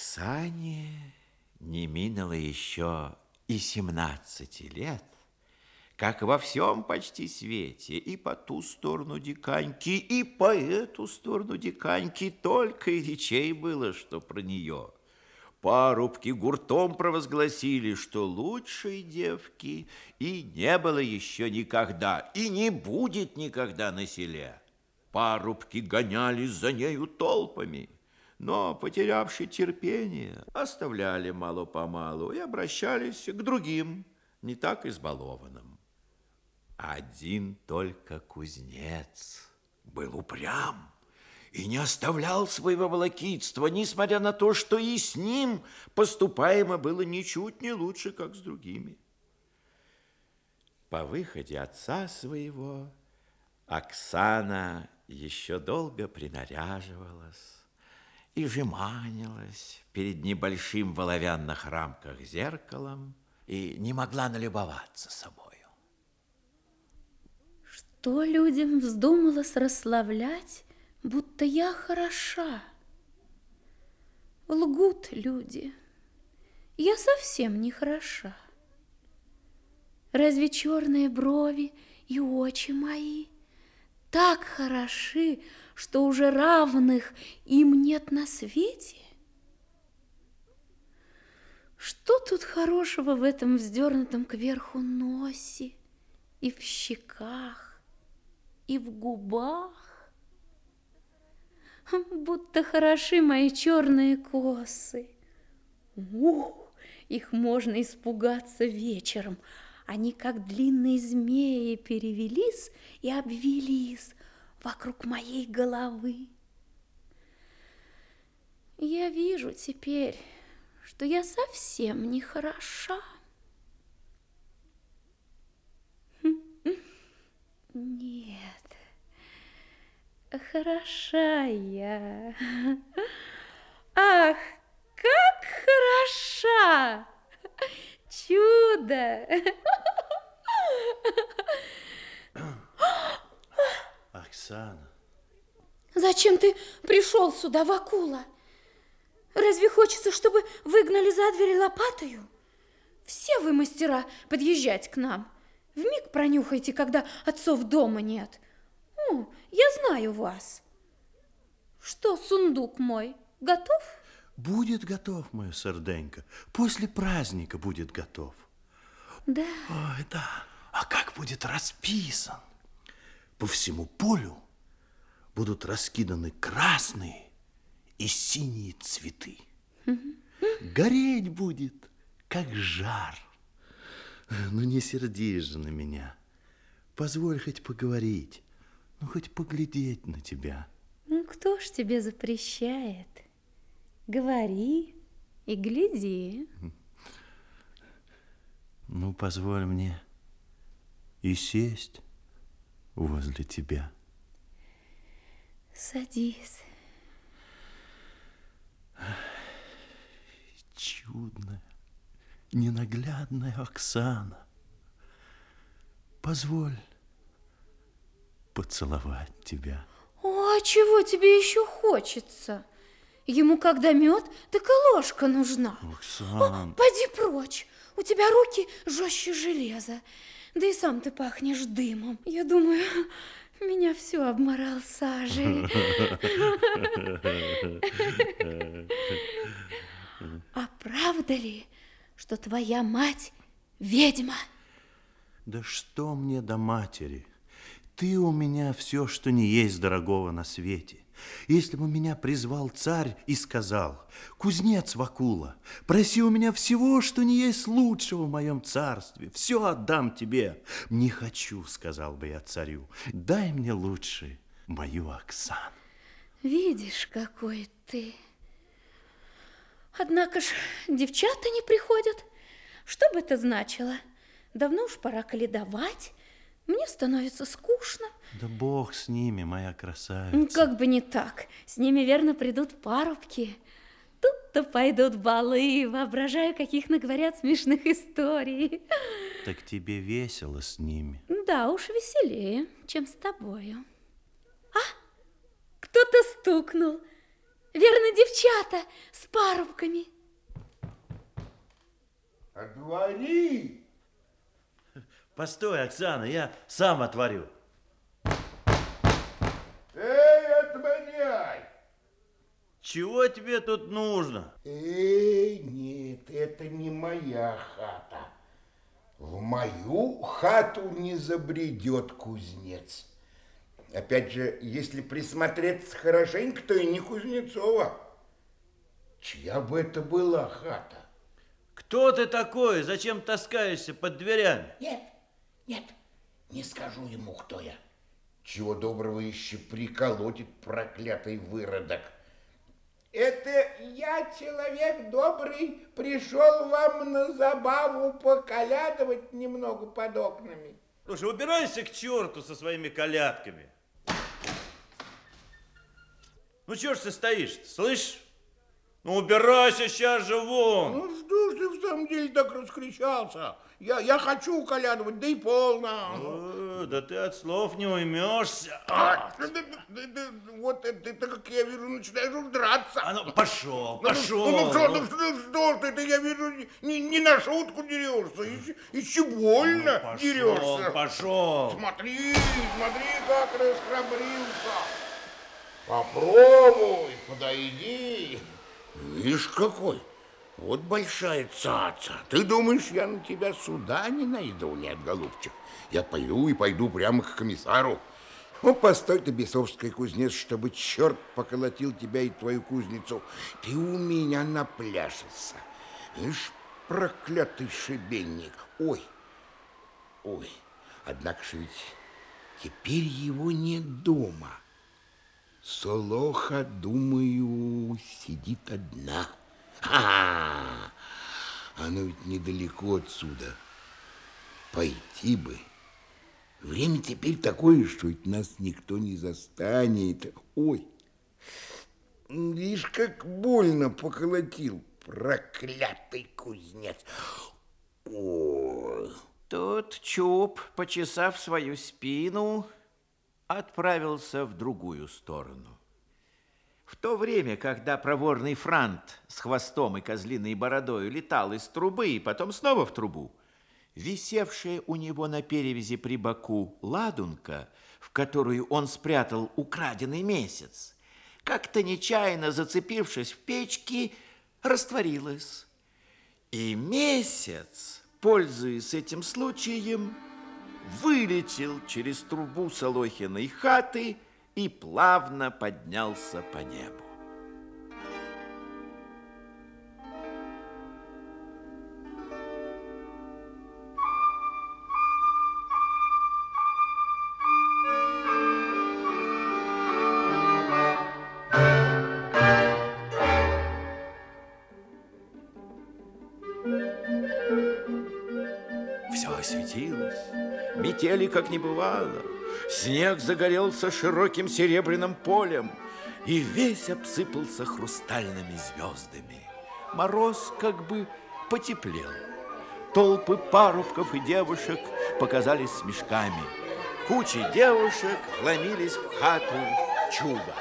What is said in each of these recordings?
Оксане не минуло еще и 17 лет, как во всем почти свете, и по ту сторону диканьки, и по эту сторону диканьки, только и речей было, что про нее. Парубки гуртом провозгласили, что лучшей девки и не было еще никогда, и не будет никогда на селе. Парубки гонялись за нею толпами, но, потерявшие терпение, оставляли мало-помалу и обращались к другим, не так избалованным. Один только кузнец был упрям и не оставлял своего волокитства, несмотря на то, что и с ним поступаемо было ничуть не лучше, как с другими. По выходе отца своего Оксана еще долго принаряживалась и жеманилась перед небольшим в оловянных рамках зеркалом и не могла налюбоваться собой. Что людям вздумалось расславлять, будто я хороша? Лгут люди. Я совсем не хороша. Разве черные брови и очи мои так хороши, что уже равных им нет на свете? Что тут хорошего в этом вздернутом кверху носе и в щеках? и в губах. Будто хороши мои черные косы. Ух, их можно испугаться вечером. Они, как длинные змеи, перевелись и обвелись вокруг моей головы. Я вижу теперь, что я совсем не хороша. Нет, хороша я. Ах, как хороша! Чудо! Оксана. Зачем ты пришел сюда, Вакула? Разве хочется, чтобы выгнали за дверь лопатою? Все вы мастера подъезжать к нам. Вмиг пронюхайте, когда отцов дома нет. О, я знаю вас. Что, сундук мой, готов? Будет готов, моя серденька. После праздника будет готов. Да. Ой, да. А как будет расписан? По всему полю будут раскиданы красные и синие цветы. Гореть будет, как жар. Ну, не сердись же на меня. Позволь хоть поговорить, ну, хоть поглядеть на тебя. Ну, кто ж тебе запрещает? Говори и гляди. Ну, позволь мне и сесть возле тебя. Садись. Чудная, ненаглядная Оксана. Позволь поцеловать тебя. О, а чего тебе еще хочется? Ему когда мед, так и ложка нужна. Оксан. О, пойди прочь, у тебя руки жестче железа. Да и сам ты пахнешь дымом. Я думаю, меня все обморал сажей. А правда ли, что твоя мать ведьма? Да что мне до матери? Ты у меня все, что не есть дорогого на свете. Если бы меня призвал царь и сказал, «Кузнец Вакула, проси у меня всего, что не есть лучшего в моем царстве, все отдам тебе». «Не хочу», — сказал бы я царю, «дай мне лучше мою Оксану». Видишь, какой ты. Однако ж девчата не приходят. Что бы это значило? Давно уж пора каледовать. Мне становится скучно. Да бог с ними, моя красавица. Как бы не так. С ними, верно, придут парубки. Тут-то пойдут балы, воображаю, каких наговорят смешных историй. Так тебе весело с ними. Да уж веселее, чем с тобою. А, кто-то стукнул. Верно, девчата с парубками. Отвори! Постой, Оксана, я сам отворю. Эй, отворяй! Чего тебе тут нужно? Эй, нет, это не моя хата. В мою хату не забредет кузнец. Опять же, если присмотреться хорошенько, то и не Кузнецова. Чья бы это была хата? Кто ты такой? Зачем таскаешься под дверями? Нет, нет, не скажу ему, кто я. Чего доброго еще приколотит проклятый выродок. Это я, человек добрый, пришел вам на забаву поколядывать немного под окнами. Слушай, убирайся к черту со своими колядками. Ну, чего ж ты стоишь слышишь? Ну, убирайся сейчас же вон. Ну что ж ты в самом деле так раскричался? Я, я хочу колядывать, да и полно. О, да ты от слов не уймешься. А, да, да, да, да, вот это, ты, как я вижу, начинаешь уж драться. А ну, пошел, Ну, пошел. Ну, ну, что, ну, что, что ты, ты, я вижу, не, не на шутку дерешься, еще, еще больно Пошел, дерешься. пошел. Смотри, смотри, как расхрабрился. Попробуй, подойди. Видишь, какой. Вот большая цаца. Ты думаешь, я на тебя суда не найду? Нет, голубчик. Я пойду и пойду прямо к комиссару. Ну, постой ты, бесовский кузнец, чтобы черт поколотил тебя и твою кузницу. Ты у меня напляшешься. Видишь, проклятый шибенник. Ой, ой, однако же ведь теперь его нет дома. Солоха, думаю, сидит одна. А, оно ведь недалеко отсюда. Пойти бы. Время теперь такое, что ведь нас никто не застанет. Ой, видишь, как больно поколотил проклятый кузнец. Ой, Тут Чуб, почесав свою спину, отправился в другую сторону. В то время, когда проворный франт с хвостом и козлиной бородою летал из трубы и потом снова в трубу, висевшая у него на перевязи при боку ладунка, в которую он спрятал украденный месяц, как-то нечаянно зацепившись в печке, растворилась. И месяц, пользуясь этим случаем, вылетел через трубу Солохиной хаты и плавно поднялся по небу. Метели как не бывало. Снег загорелся широким серебряным полем, и весь обсыпался хрустальными звездами. Мороз как бы потеплел. Толпы парубков и девушек показались с мешками. Кучи девушек ломились в хату чуба.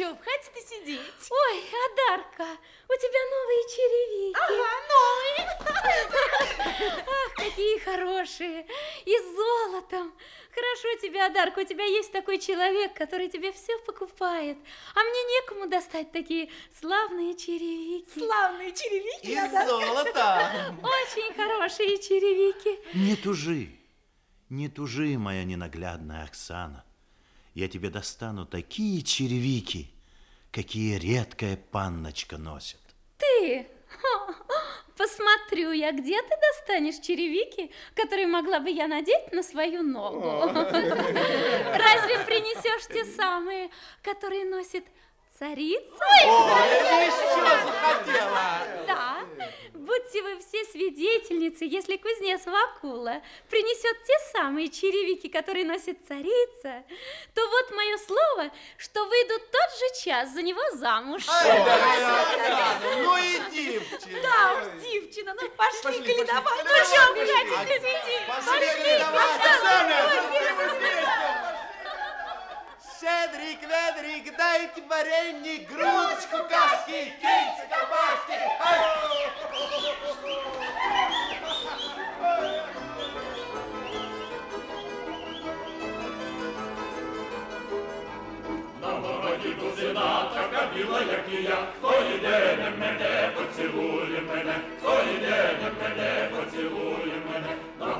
Ну что, хватит сидеть? Ой, Адарка, у тебя новые черевики. Ах, какие хорошие. И с золотом. Хорошо тебе, Адарка, у тебя есть такой человек, который тебе все покупает. А мне некому достать такие славные черевики. Славные черевики. Из золота. Очень хорошие черевики. Не тужи, не тужи, моя ненаглядная Оксана. Я тебе достану такие черевики, какие редкая панночка носит. Ты? Посмотрю я, где ты достанешь черевики, которые могла бы я надеть на свою ногу. Разве принесешь те самые, которые носит царица? Ой, еще захотела. Да. Будьте вы все свидетельницы, если кузнец Вакула принесет те самые черевики, которые носит царица, то вот мое слово, что выйду тот же час за него замуж. Ну и девчина. Да уж, девчина, ну пошли, Пошли, коли пошли, давай. пошли, Ну что, пошли, братик, иди. Пошли, давай, Оксана. Седрик, ведрик, дайте варенье, грудочку кашки, кейцы, колбаски. На городі кузина така біла, як і я. Хто йде на мене, поцілує мене, хто йде на мене, поцілує мене. На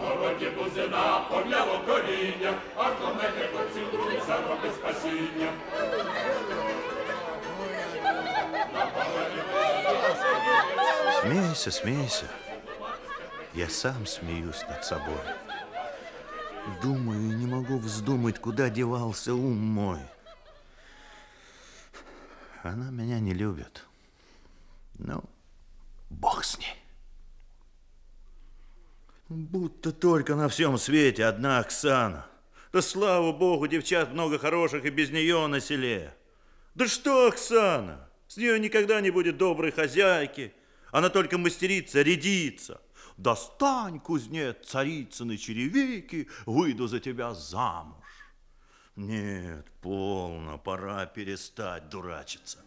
городі кузина пов'яло коріння, а хто мене поцілує, заробить спасіння. Смейся, смейся. Я сам смеюсь над собой. Думаю, и не могу вздумать, куда девался ум мой. Она меня не любит. Ну, бог с ней. Будто только на всем свете одна Оксана. Да слава богу, девчат много хороших и без нее на селе. Да что Оксана? С нее никогда не будет доброй хозяйки. Она только мастерица, рядится. Достань, кузнец, царицыны черевики, выйду за тебя замуж. Нет, полно, пора перестать дурачиться.